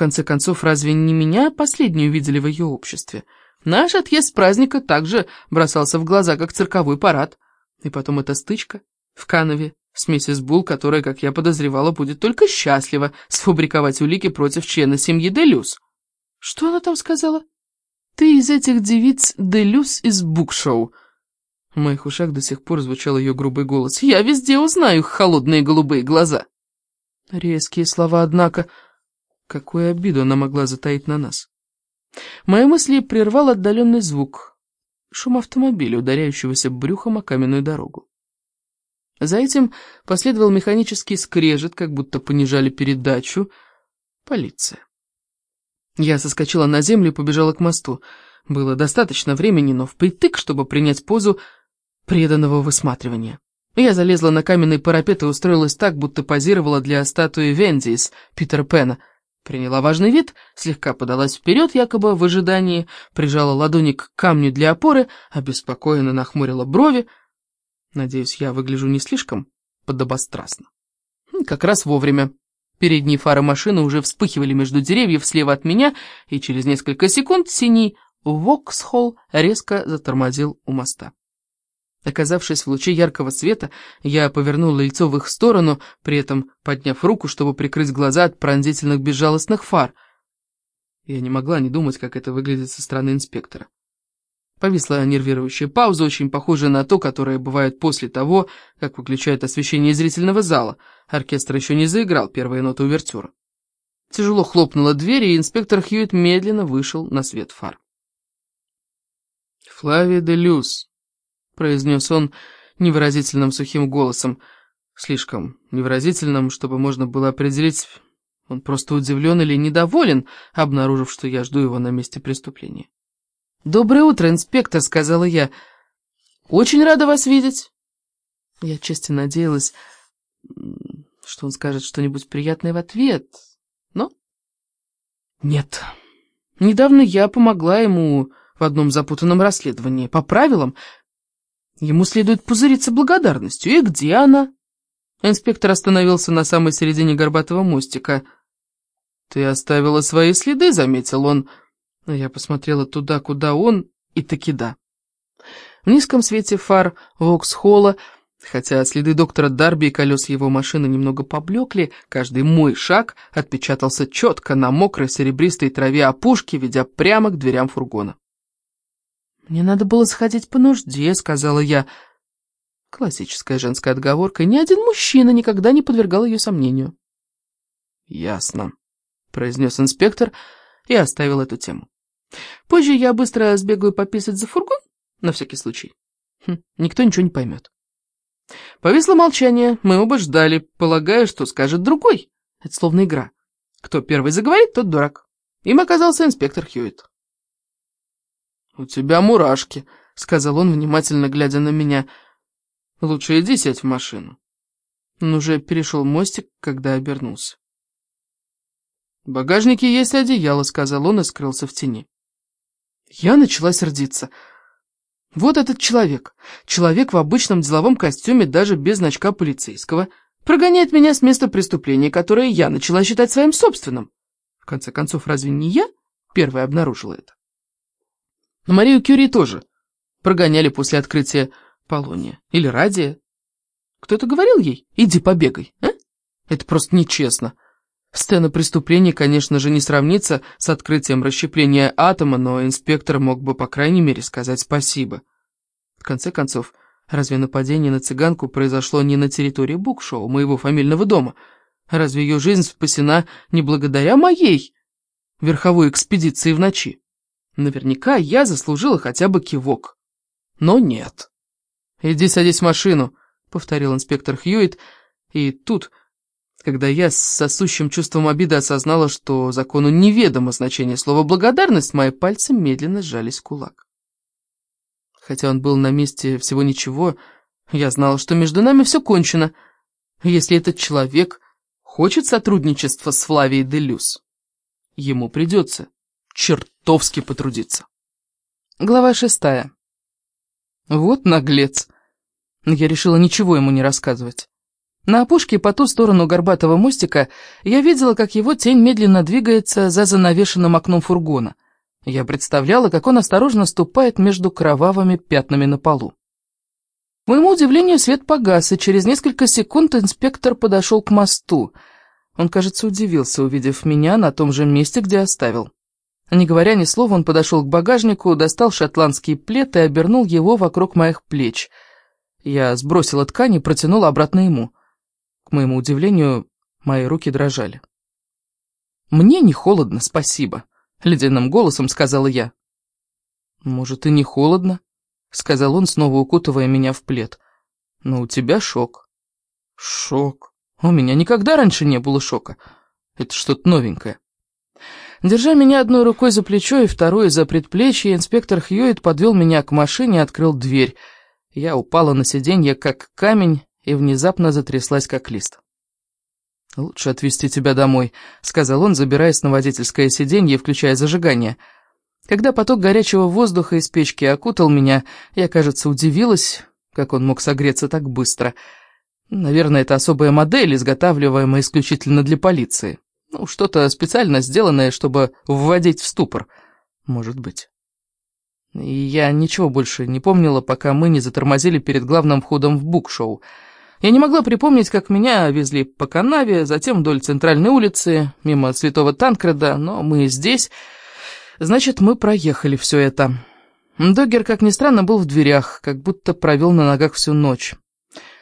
конце концов, разве не меня последнюю видели в ее обществе? Наш отъезд праздника также бросался в глаза, как цирковой парад. И потом эта стычка в Канове с миссис Булл, которая, как я подозревала, будет только счастлива сфабриковать улики против члена семьи Делюс. Что она там сказала? Ты из этих девиц Делюс из букшоу. В моих ушах до сих пор звучал ее грубый голос. Я везде узнаю холодные голубые глаза. Резкие слова, однако. Какую обиду она могла затаить на нас? Мои мысли прервал отдаленный звук. Шум автомобиля, ударяющегося брюхом о каменную дорогу. За этим последовал механический скрежет, как будто понижали передачу. Полиция. Я соскочила на землю и побежала к мосту. Было достаточно времени, но впритык, чтобы принять позу преданного высматривания. Я залезла на каменный парапет и устроилась так, будто позировала для статуи Венди из Питера Пэна. Приняла важный вид, слегка подалась вперед, якобы в ожидании, прижала ладони к камню для опоры, обеспокоенно нахмурила брови. Надеюсь, я выгляжу не слишком подобострастно. Как раз вовремя. Передние фары машины уже вспыхивали между деревьев слева от меня, и через несколько секунд синий Воксхолл резко затормозил у моста. Оказавшись в луче яркого света, я повернула лицо в их сторону, при этом подняв руку, чтобы прикрыть глаза от пронзительных безжалостных фар. Я не могла не думать, как это выглядит со стороны инспектора. Повисла нервирующая пауза, очень похожая на то, которое бывает после того, как выключают освещение зрительного зала. Оркестр еще не заиграл первые ноты увертюра. Тяжело хлопнула дверь, и инспектор Хьюитт медленно вышел на свет фар. «Флавия де Люс», произнес он невыразительным сухим голосом, слишком невыразительным, чтобы можно было определить, он просто удивлен или недоволен, обнаружив, что я жду его на месте преступления. «Доброе утро, инспектор», — сказала я. «Очень рада вас видеть». Я честно надеялась, что он скажет что-нибудь приятное в ответ, но... Нет. Недавно я помогла ему в одном запутанном расследовании. По правилам, Ему следует пузыриться благодарностью. И где она? Инспектор остановился на самой середине горбатого мостика. «Ты оставила свои следы», — заметил он. Я посмотрела туда, куда он, и таки да. В низком свете фар Воксхолла, хотя следы доктора Дарби и колес его машины немного поблекли, каждый мой шаг отпечатался четко на мокрой серебристой траве опушки, ведя прямо к дверям фургона. «Мне надо было сходить по нужде», — сказала я. Классическая женская отговорка, ни один мужчина никогда не подвергал ее сомнению. «Ясно», — произнес инспектор и оставил эту тему. «Позже я быстро сбегаю пописать за фургон, на всякий случай. Хм, никто ничего не поймет». Повисло молчание, мы оба ждали, полагая, что скажет другой. Это словно игра. Кто первый заговорит, тот дурак. Им оказался инспектор Хьюитт. «У тебя мурашки», — сказал он, внимательно глядя на меня. «Лучше иди сядь в машину». Он уже перешел мостик, когда обернулся. «В багажнике есть одеяло», — сказал он и скрылся в тени. Я начала сердиться. Вот этот человек, человек в обычном деловом костюме, даже без значка полицейского, прогоняет меня с места преступления, которое я начала считать своим собственным. В конце концов, разве не я первая обнаружила это? Но Марию Кюри тоже прогоняли после открытия Полония. Или Радия. Кто-то говорил ей, иди побегай, а? Это просто нечестно. Сцена преступления, конечно же, не сравнится с открытием расщепления атома, но инспектор мог бы, по крайней мере, сказать спасибо. В конце концов, разве нападение на цыганку произошло не на территории букшоу, моего фамильного дома? Разве ее жизнь спасена не благодаря моей верховой экспедиции в ночи? Наверняка я заслужила хотя бы кивок. Но нет. «Иди садись в машину», — повторил инспектор Хьюитт, и тут, когда я с сосущим чувством обиды осознала, что закону неведомо значение слова «благодарность», мои пальцы медленно сжались в кулак. Хотя он был на месте всего ничего, я знала, что между нами все кончено, если этот человек хочет сотрудничества с Флавией Делюс. Ему придется чертовски потрудиться. Глава шестая. Вот наглец. Я решила ничего ему не рассказывать. На опушке по ту сторону горбатого мостика я видела, как его тень медленно двигается за занавешенным окном фургона. Я представляла, как он осторожно ступает между кровавыми пятнами на полу. К моему удивлению, свет погас, и через несколько секунд инспектор подошел к мосту. Он, кажется, удивился, увидев меня на том же месте, где оставил. Не говоря ни слова, он подошел к багажнику, достал шотландский плед и обернул его вокруг моих плеч. Я сбросила ткань и протянула обратно ему. К моему удивлению, мои руки дрожали. «Мне не холодно, спасибо», — ледяным голосом сказала я. «Может, и не холодно», — сказал он, снова укутывая меня в плед. «Но у тебя шок». «Шок? У меня никогда раньше не было шока. Это что-то новенькое». Держа меня одной рукой за плечо и второй за предплечье, инспектор Хьюитт подвел меня к машине и открыл дверь. Я упала на сиденье, как камень, и внезапно затряслась, как лист. «Лучше отвезти тебя домой», — сказал он, забираясь на водительское сиденье и включая зажигание. Когда поток горячего воздуха из печки окутал меня, я, кажется, удивилась, как он мог согреться так быстро. Наверное, это особая модель, изготавливаемая исключительно для полиции. Ну, что-то специально сделанное, чтобы вводить в ступор. Может быть. И я ничего больше не помнила, пока мы не затормозили перед главным входом в букшоу. Я не могла припомнить, как меня везли по канаве, затем вдоль центральной улицы, мимо Святого Танкреда, но мы здесь. Значит, мы проехали все это. Догер, как ни странно, был в дверях, как будто провел на ногах всю ночь.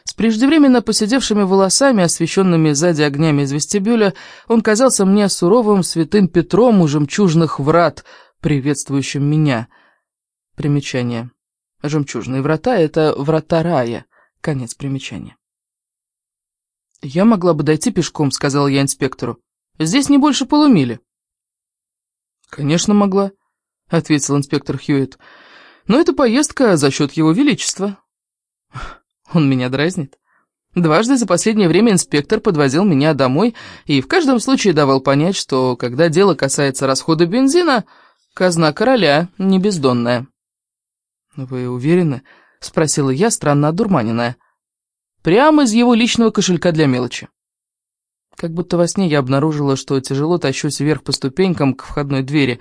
С преждевременно посидевшими волосами, освещенными сзади огнями из вестибюля, он казался мне суровым святым Петром у жемчужных врат, приветствующим меня. Примечание. Жемчужные врата — это врата рая. Конец примечания. «Я могла бы дойти пешком», — сказала я инспектору. «Здесь не больше полумили». «Конечно могла», — ответил инспектор Хьюитт. «Но это поездка за счет его величества». Он меня дразнит. Дважды за последнее время инспектор подвозил меня домой и в каждом случае давал понять, что, когда дело касается расхода бензина, казна короля не бездонная. «Вы уверены?» — спросила я, странно одурманенная. Прямо из его личного кошелька для мелочи. Как будто во сне я обнаружила, что тяжело тащусь вверх по ступенькам к входной двери.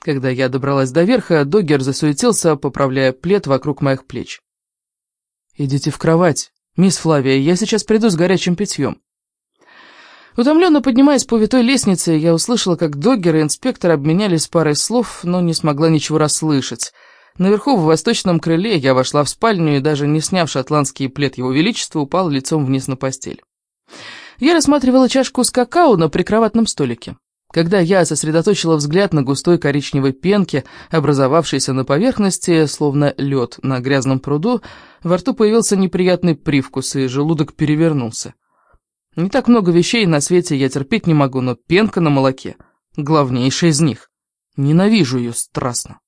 Когда я добралась до верха, Догер засуетился, поправляя плед вокруг моих плеч. «Идите в кровать, мисс Флавия, я сейчас приду с горячим питьем». Утомленно поднимаясь по витой лестнице, я услышала, как Догер и инспектор обменялись парой слов, но не смогла ничего расслышать. Наверху, в восточном крыле, я вошла в спальню и, даже не сняв шотландский плед его величества, упал лицом вниз на постель. Я рассматривала чашку с какао на прикроватном столике. Когда я сосредоточила взгляд на густой коричневой пенке, образовавшейся на поверхности, словно лед на грязном пруду, во рту появился неприятный привкус, и желудок перевернулся. Не так много вещей на свете я терпеть не могу, но пенка на молоке — главнейшая из них. Ненавижу ее страстно.